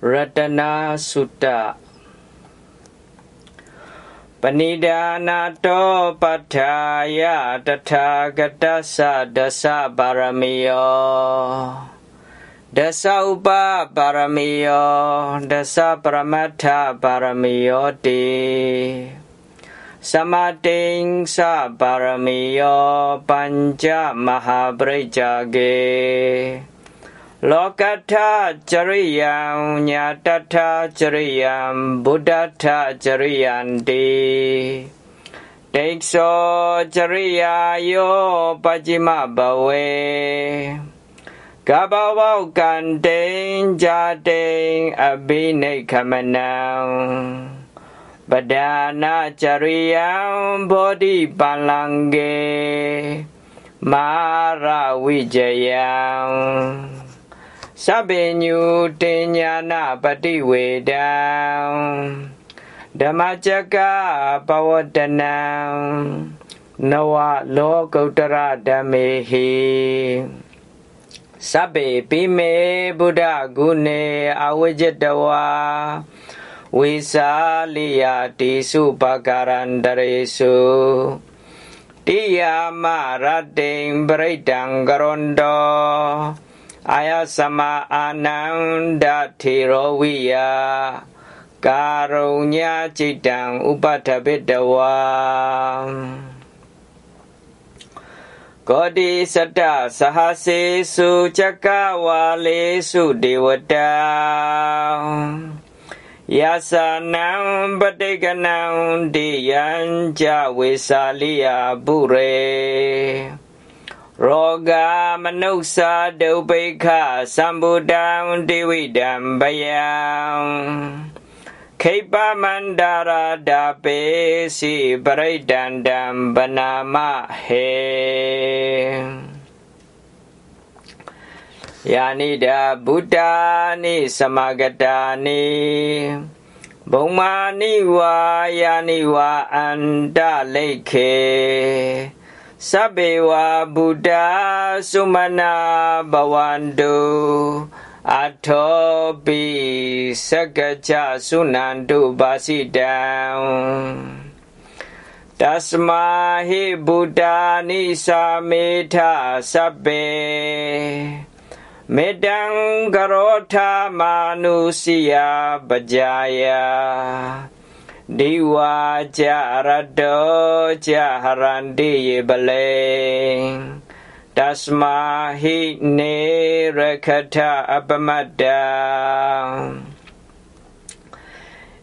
Radana Sutta Panidana to padaya tathagata sadasa paramiyo Dasa upa paramiyo dasa paramattha paramiyo ti. Samating sa paramiyo panca mahabrijage Samating လောကထจริယံညာတထจริယံဗုဒ္ဓထจริယံတိတိသောจริယယောပัจจิမဘဝေကဘဝကံတိန်ဇာတိန်အဘိနိခမနံပဒါနာจริယံဘောဓိပလံကေမာရဝိจယံ စပေညုတင်ညာနာပฏิဝေဒံဓမ္မစကပဝတနံနဝလောကုတ္တရဓမ္မေဟိစပေပိမေဗုဒ္ဓဂုဏေအဝိဇ္ဇတဝါဝိစာလိယတိစုပကရန္တရေစုတိယမရတ္တိံပရိတံကရွန်တော အာယသမအာနန္ဒထေရောဝိယကာရုံညာจิตံဥပထပိတဝါကောတိစတ္တသဟစေစုဇကဝါလေစုဒေဝတာယသနံပတိကနံတိယံကြဝေစာလိယပုရေ ရောဂမနုဿာဒုပိခသံဗုဒ္ဓံတိဝိဒံဘယံခိပမန္တရာဒပေစီပရိဒန္တံဗနာမဟေယာနိဒာဗုဒ္ဓာနိသမဂတာနိဘုံမာနိဝါယာနိဝါအန္တလိခေ Sabewa Buddha Sumana Bawandu Adhobi Segeja Sunandu Basidang dasmahi Buddha Nisa medha Sabe Medang Garota Manusia Bajaya diwa jarado jaharan di beleng dasma hi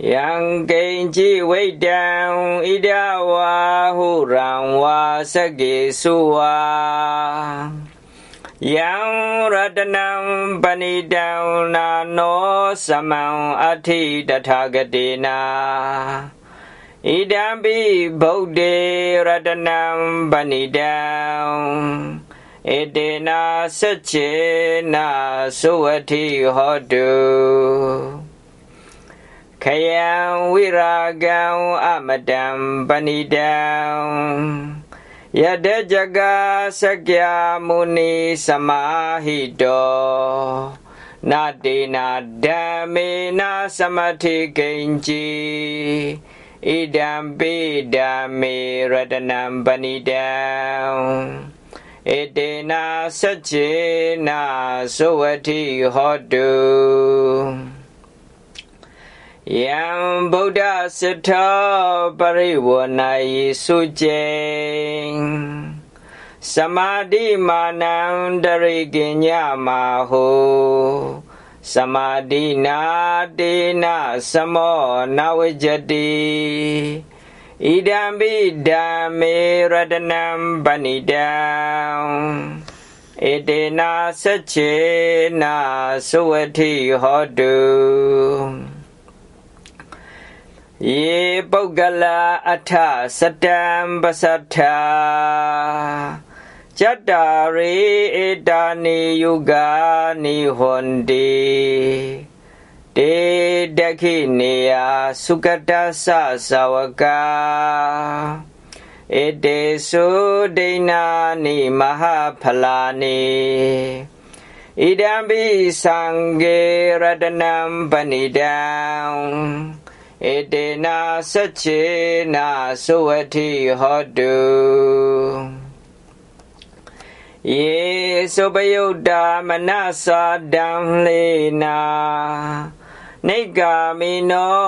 yang kenci wedang idawa hurang wa segi suang ယပကြယဒီဝါကြရတောကြဟရန္တိယေပလေတစမဟိနေရခထအပမတ္တယံကိဉ္จิဝိတံဣဒဝါဟုရံဝါစကေစုဝါယံရတနံပဏိတံနာနောသမံအထိတထာဂတိနာဣဒံပိဗုဒ္ဓေရတနံပဏိတံဧတေနာစัจเจနာသုဝတိဟောတုခယံဝိရာဂံအမတံပဏိတံ Yade jaga sakya muni samahito Nadina damina samati kenji Idam bidami radanam banidam Idena sachena sovati hodu ယံဗုဒ္ဓစထောပရိဝဏယေစုကျေ စမာတိမာနံတရိကဉ္ညမာဟုစမာတိနာတေနသမောနဝจတိဣဒံပိဓမ္မေရတနံပဏိတံဧတေနာသစ္စေနာသဝတိဟောတုယေပုဂ္ဂလအထစတံပသတ္ထာ จตตาริเอตานิยุกานิหนติเตดขิเนียสุกตัสสะสาวกาเอเตสุเดนานิมหาพลานิ ဣဒံပိသံဃေရတနံပဏိတံဧတေနာစัจเจနာသုဝတိဟောတု ယေသုပယုတ်တာမနသာဒံလေနာနေကာမိနော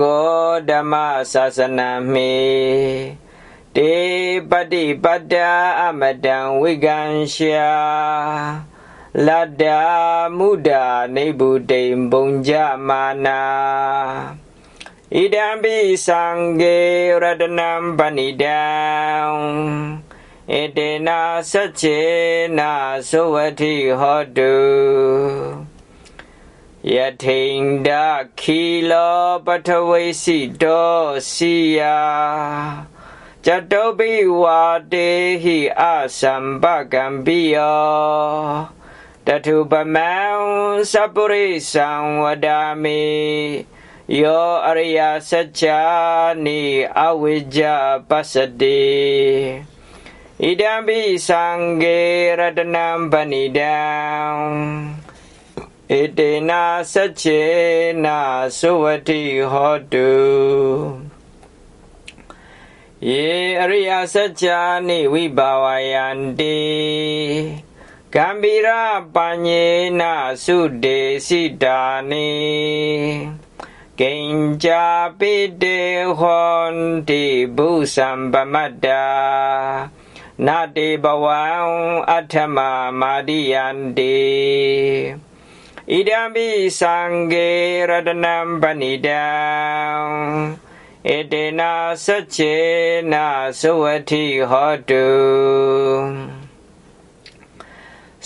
ဂောဓမ္မသာစနာမေတေပတိပတ္တာအမတံဝိကံရှာလတ္တာမုဒာနေဗုတိံဘုံကြမာနာဣဒံပိသံဃေရတနံပဏိတံ ဧတေနာစัจเจနာသုဝတိဟောတုယထိန်ဒခီလောပထဝိစီတောစီယာจตุปิวาเตหิอาสัมปะกัมปิโยတထုပမံသပ္ပရိသံဝဒာမိယောအရိယစัจ जा နိအဝိဇ္ဇပစ္စတိဣဒံပိသံဃေရတ Idambi sangge radanam panidam etena sacchena suvati hotu ye ariya sacchani vibhavayanti gambira panyena sudesidani Kincha pide hon di. နိဝိဘာဝယန္တိကံဗီရပညေနသုတေစိတာနိကိဉ္ကြပိတေဟောန္တိဘုသံပမတ္တာနာတေဘဝံအထမမာတိယန္တိဣဒံပိသံဃေရတနံပဏိတံဧတေနာစัจเจနာသုဝတိဟောတု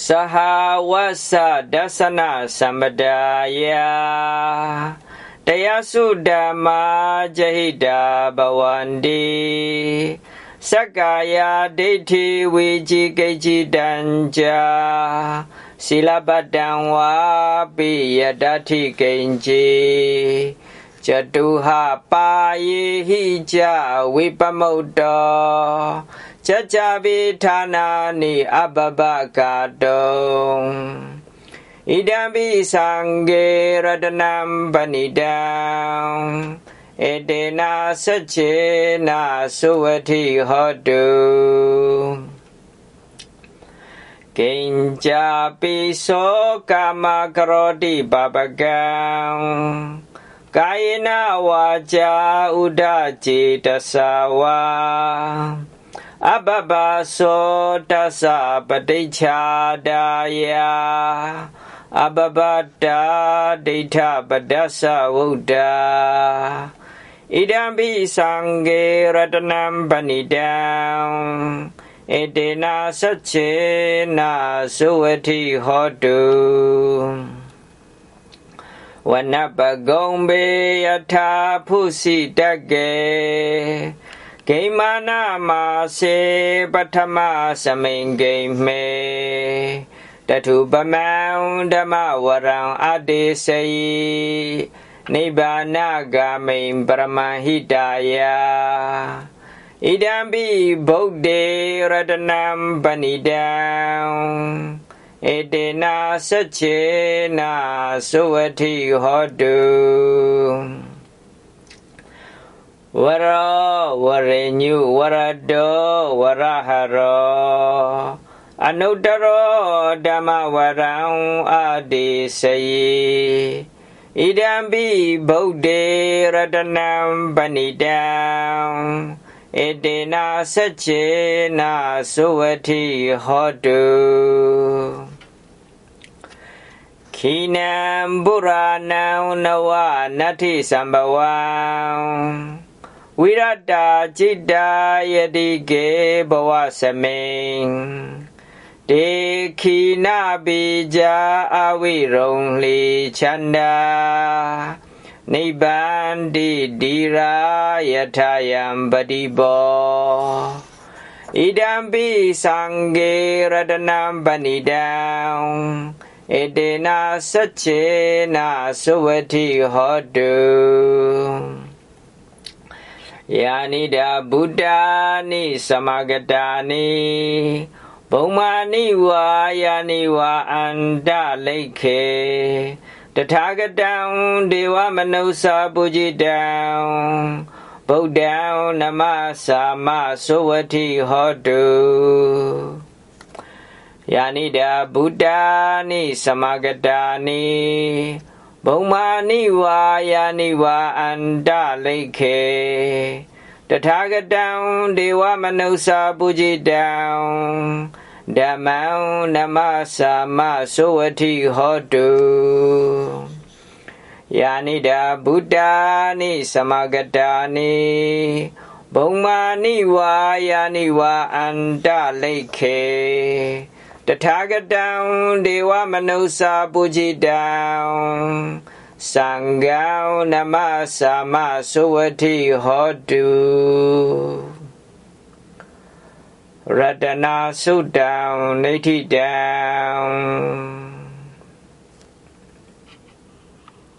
สหวัสดัสนาสัมปดายาတရားစုဓမ္မာจหิตาဘဝန္တိ စက္ကာယဒိဋ္ဌိဝေจิကိจิတံကြာศีลပတံဝါပိယတတိကိဉ္စီจตุหะปาယေဟိจဝိပမုတ်တောจจပိဌာနာနိအပပကာတုံဣဒံပိသံဃေရတနံ ပဏိတံဧတေနာစัจเจနာသုဝတိဟောတုကိဉ္ကြပိသောကာမကရောတိပပကံကာယနာဝါจาဥဒจิตสาวาအပပသောတသပတိချာဒါယအပပတာဒိဋ္ဌပဒသဝုဒ္ဓ ဣဒံပိသံဃေရတနံပဏိတံဧတေနာစัจเจနာသုဝတိဟောတုဝနပဂုံဘေယထာဖုစီတကေဂိမာနမာစေပထမသမိန်ဂိမေတထုပမံဓမ္မဝရံအတေစေယ นิบานากามิงปรมาหิตายาอิดังปิพุทธิรตนังปณิดังเอเตนาสัจเจนาสุวทิหตุวรวรเณญุวรโตวรหโรอนุตตรธรรมวรังอาติสยี ဣဒံပိဗုဒ္ဓေရတနံပဏိတံဧတေနာစัจเจနာသုဝတိဟောတုခိနံပုရာဏံနဝနတ္ထိသံဘဝံဝိရတာจิตတာယတိကေဘဝစမိန် တေခိနာပိဇာအဝိရုံလီချန္တာနိဗ္ဗန္တိဒီရာယထာယံပတိဘောဣဒံပိသံဃေရတနံပဏိတံဧတေနာစัจเจနာသုဝတိဟောတုယာနိဒာဗုဒ္ဓာနိသမဂတာနိ ဘုံမာနိဝါယာနိဝါအန္တလိခေတထာဂတံဒေဝမနုဿာပုจิတံဗုဒ္ဓံနမသာမသောဝတိဟောတုယာနိဒာဗုဒ္ဓာနိသမဂတာနိဘုံမာနိဝါယာနိဝါအန္တလိခေတထာဂတံဒေဝမနုဿာပုจิတံ ဓမ္မံနမသာမသောဝတိဟောတုယာနိဒာဗုဒ္ဓာနိသမဂတာနိဘုံမာနိဝါယာနိဝါအန္တလိခေတထာဂတံဒေဝမနုဿာပုจิတံသံဃံနမသာမသောဝတိဟောတု Radana Sudam Niti Dam.